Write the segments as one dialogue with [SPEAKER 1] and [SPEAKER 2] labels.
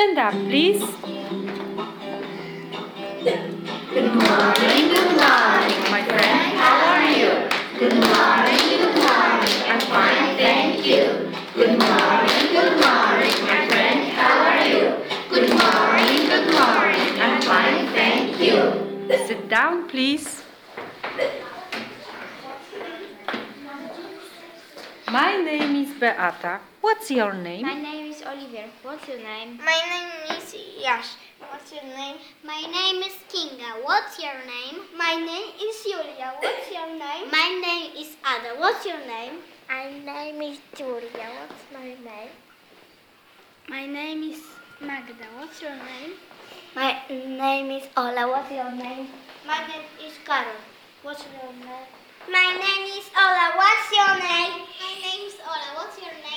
[SPEAKER 1] Stand up, please.
[SPEAKER 2] Good morning, good morning,
[SPEAKER 1] My friend,
[SPEAKER 2] how are you? Good morning, good morning, I'm fine, thank you. Good morning, good morning, my friend, how are you? Good morning, good morning, I'm fine, thank you.
[SPEAKER 1] sit down, please. My name is Beata. What's your name?
[SPEAKER 3] My name is Oliver. What's your name?
[SPEAKER 4] My name is Yash. What's your name?
[SPEAKER 3] My name is Kinga. What's your name?
[SPEAKER 4] My name is Julia. What's your name?
[SPEAKER 3] My name is Ada. What's your name?
[SPEAKER 4] My name is Julia. What's my name?
[SPEAKER 3] My name is Magda. What's your name?
[SPEAKER 4] My name is Ola. What's your name? My name is Carol. What's your name? My name is Ola. What's your name?
[SPEAKER 3] My name is Ola. What's your name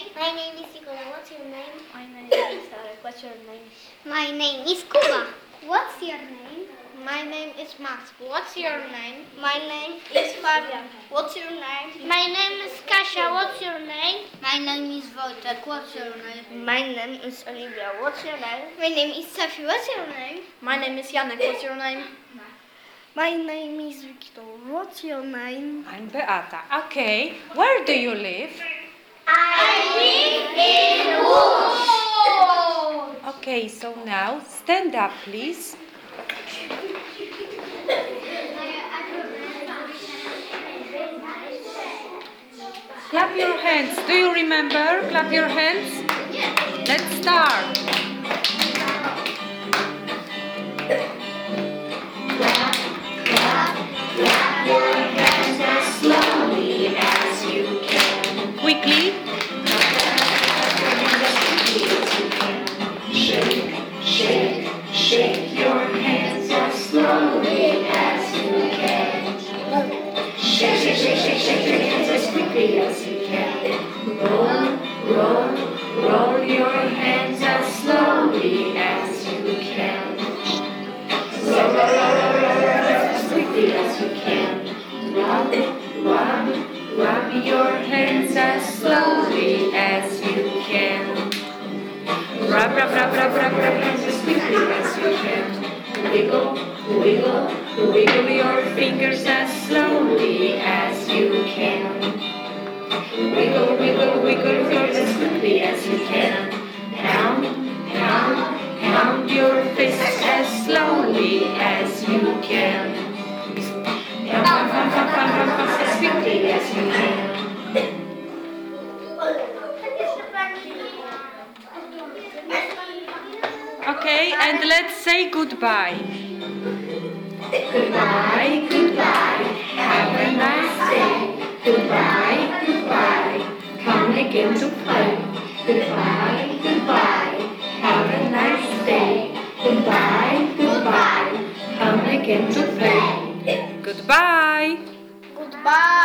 [SPEAKER 4] is Nicola. What's your name?
[SPEAKER 3] My name is Sarah. What's your name?
[SPEAKER 4] My name is Kuba.
[SPEAKER 3] What's your name?
[SPEAKER 4] My name is Max. What's your name? My name is Fabian. What's your name?
[SPEAKER 3] My name is Kasia. What's your name?
[SPEAKER 4] My name is Wojtek. What's your name? My name is Olivia. What's your name? My name is Sophie. What's your name?
[SPEAKER 3] My name is Janek. What's your name?
[SPEAKER 4] My name is Victor. What's your name?
[SPEAKER 1] I'm Beata. Okay, where do you live? Okay, so now stand up, please. Clap your hands. Do you remember? Clap your hands. Let's start. Quickly
[SPEAKER 2] as you can. Roll, roll, roll your hands as slowly as you can. Roll, roll, roll, roll, as quickly as you can. Rub, rub, rub your hands as slowly as you can. Rub, rub, rub, rub, rub, rub hands as quickly as you can. Wiggle, wiggle, wiggle your fingers as slowly as as you can. Pound, pound, pound your fists as slowly as you can. Pound, pound, pound, pound, pound as quickly as you can.
[SPEAKER 1] Okay, and let's say goodbye.
[SPEAKER 2] Goodbye, goodbye, have a nice day. Goodbye, goodbye, come again to play. Goodbye, goodbye, have a nice day. Goodbye, goodbye, come again to play.
[SPEAKER 1] Goodbye.
[SPEAKER 4] Goodbye.